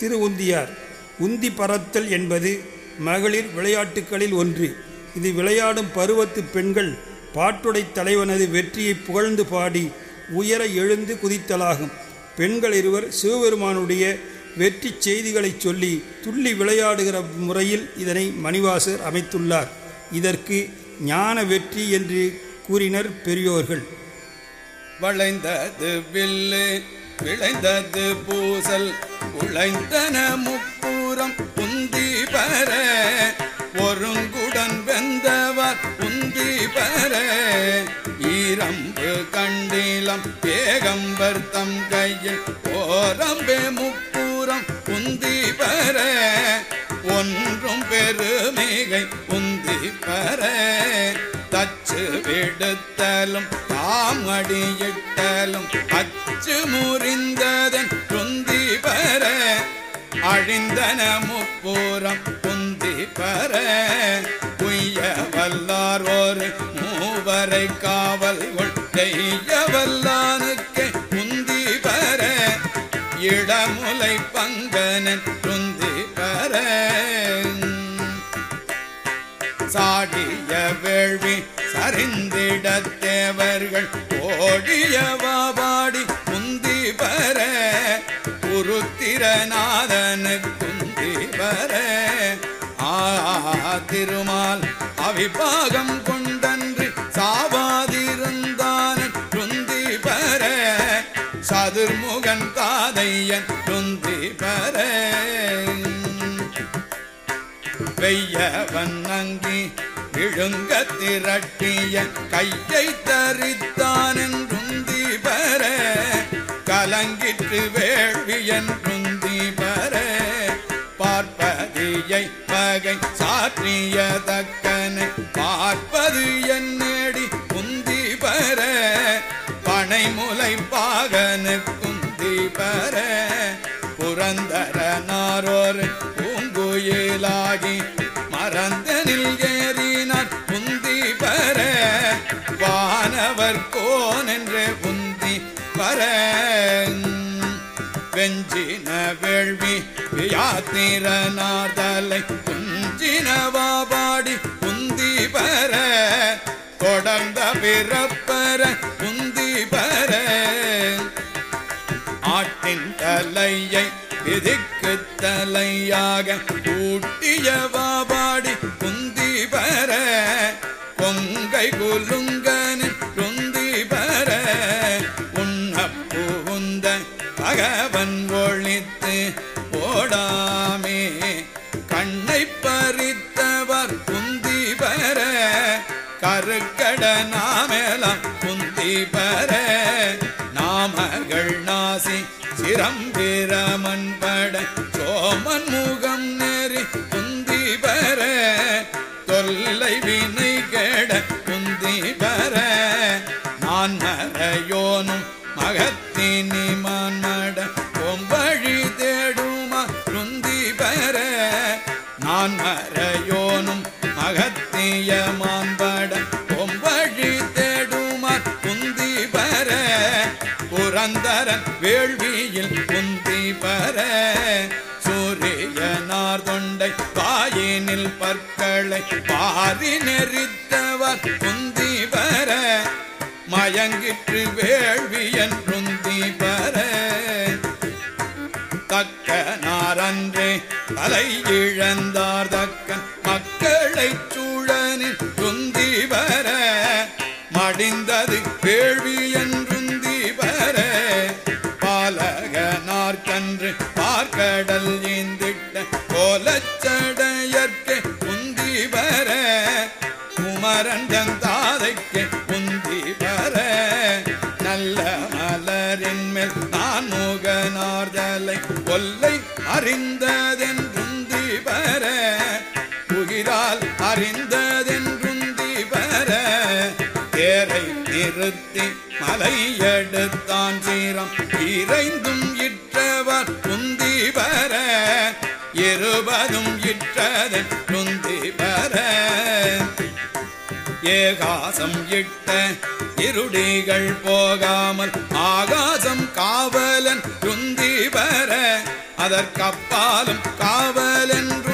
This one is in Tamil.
திரு உந்தியார் உந்தி பறத்தல் என்பது மகளிர் விளையாட்டுகளில் ஒன்று. இது விளையாடும் பருவத்து பெண்கள் பாட்டுடை தலைவனது வெற்றியை புகழ்ந்து பாடி உயர எழுந்து குதித்தலாகும். பெண்கள் இருவர் சிவபெருமானுடைய வெற்றி செய்திகளை சொல்லி துள்ளி விளையாடுகிற முறையில் இதனை மணிவாசர் அமைத்துள்ளார். இதற்கு ஞான வெற்றி என்று கூறினர் பெரியோர்கள். வளைந்தது வில்லு விளைந்தது பூசல் உழைந்தன முப்புறம் உந்தி பெற ஒருங்குடன் வெந்தவர் உந்தி பெற ஈரம்பு கண்டிலம் ஏகம்பர் தம் கையில் ஓரம்பே முப்புறம் உந்தி பெற ஒன்றும் பெருமிகை உந்தி பெற தச்சு விடுத்தலும் தாமடியிட்டலும் அச்சு முறிந்ததன் பெற அழிந்தன முப்பூரம் குந்தி பெற குய்ய வல்லார் ஒரு மூவரை காவல் கொள்ளைய வல்லானுக்கு குந்தி பெற இடமுலை பங்கனன் குந்தி பெற சாடிய வேள்வி சரிந்திட தேவர்கள் ஓடியவாடி முந்தி பெற உருத்திரநாதனு குந்தி ஆ திருமால் அவிபாகம் கொண்டன்று சாவாதிருந்தான் குந்தி பெற சதுர்முகன் தாதையன் குந்தி பெற வெய்யவன் அங்கி விழுங்க திரட்டிய கையை தரித்தான் என்றுந்தி பெற கலங்கிற்று வேள்வியன் ருந்தி பெற பார்ப்பதியை பகை சாற்றிய தக்கனை பார்ப்பது என்னடி குந்தி பெற பனைமுலை பாகனு குந்தி பெற புரந்தரனாரோர் பூங்குயிலாகி மறந்தனில் ஏறினார் குந்தி பெற வானவர் கேள்வி வேள்வி யாத்திரனார்தலை குஞ்சினவாபாடி குந்தி பெற தொடர்ந்த பிறப்பற குந்தி பெற. ஆட்டின் தலையை விதிக்கு தலையாக கூட்டியவாபாடி குந்தி பெற கொங்கை குலுங்க ஓடாமே. கண்ணை பறித்தவர் குந்தி பெற. கருக்கட நாமெலாம் குந்தி பெற. நாமகள் நாசி சிரம்பிரமன் பட சோமன் முகம் நெறி குந்தி பெற. தொல்லை வின நான் மறையோனும் மகத்திய மாம்பட பொம்பழி தேடுமார் குந்தி பர புரந்தரன் வேள்வியில் குந்தி பர சூரியனார் தொண்டை பாயினில் பற்களை பாரி நெறித்தவர் குந்தி பர மயங்கிற்று வேள்வியன் குந்தி பர தக்க நாரன்றே தலை இழந்தார் தக்கன் மக்களை சூழனில் துந்தி வர மடிந்தது வேள்வி என்றுந்தி பெற பாலகனார்கன்று பார்க்கடல் ஏந்திட்ட கோலச்சடையற்கே உந்தி வர குமரன் தாதைக்கு கொல்லை அறிந்ததென்றுந்தி பெற உயிரால் அறிந்ததென்றுந்தி பெற தேரை நிறுத்தி மலையெடுத்தான் சீரம் இறைந்தும் இற்றவர் குந்தி பெற இருபதும் இற்றதன் குந்தி பெற ஏகாசம் இட்ட இருடிகள் போகாமல் ஆகாசம் காவலன் குந்தி பெற அதற்கப்பாலும் காவலென்றுந்தி